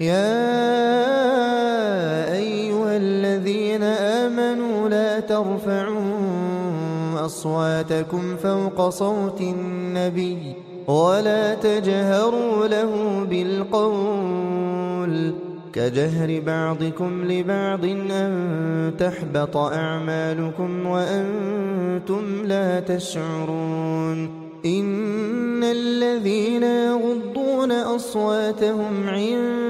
يا أيها الذين آمنوا لا ترفعوا أصواتكم فوق صوت النبي ولا تجهروا له بالقول كجهر بعضكم لبعض أن تحبط أعمالكم وأنتم لا تشعرون إن الذين يغضون أصواتهم عند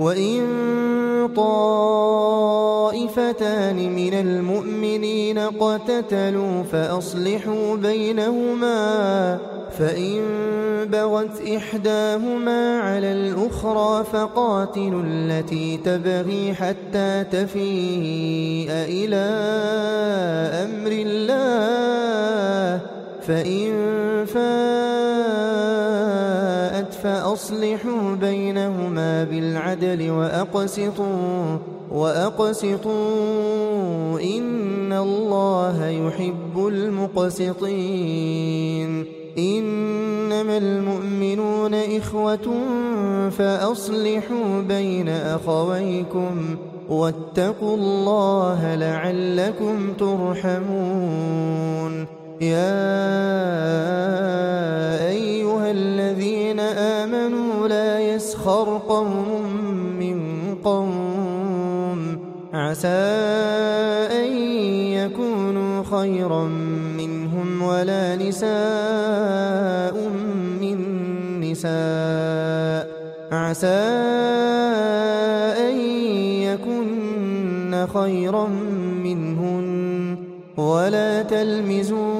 وإن طائفتان من المؤمنين قتتلوا فأصلحوا بينهما فإن بغت إحداهما على الأخرى فقاتلوا التي تبغي حتى تفيء إلى أمر الله فإن فاءت فأصلحوا بينهما بالعدل وأقسطوا وأقسطوا إن الله يحب المقسطين. إنما المؤمنون إخوة فأصلحوا بين أخويكم واتقوا الله لعلكم ترحمون. يا يسخر قوم من قوم عسى أن يكونوا خيرا منهم ولا نساء من نساء عسى أن يكن خيرا منهن ولا تلمزوا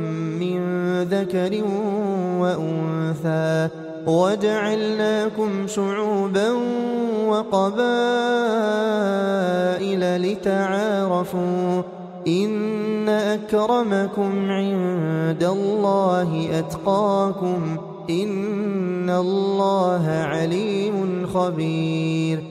ذكر وأنثى وجعلناكم شعوبا وقبائل لتعارفوا إن أكرمكم عند الله أتقاكم إن الله عليم خبير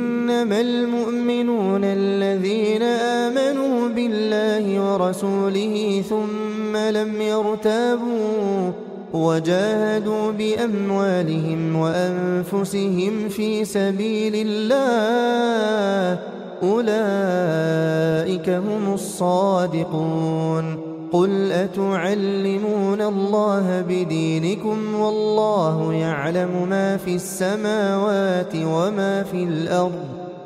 إنما المؤمنون الذين آمنوا بالله ورسوله ثم لم يرتابوا وجاهدوا بأموالهم وأنفسهم في سبيل الله أولئك هم الصادقون. قل أتعلمون الله بدينكم والله يعلم ما في السماوات وما في الأرض.